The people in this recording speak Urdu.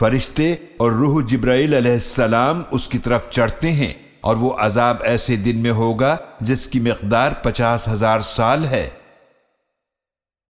فرشتے اور روح جبرائیل علیہ السلام اس کی طرف چڑھتے ہیں اور وہ عذاب ایسے دن میں ہوگا جس کی مقدار پچاس ہزار سال ہے۔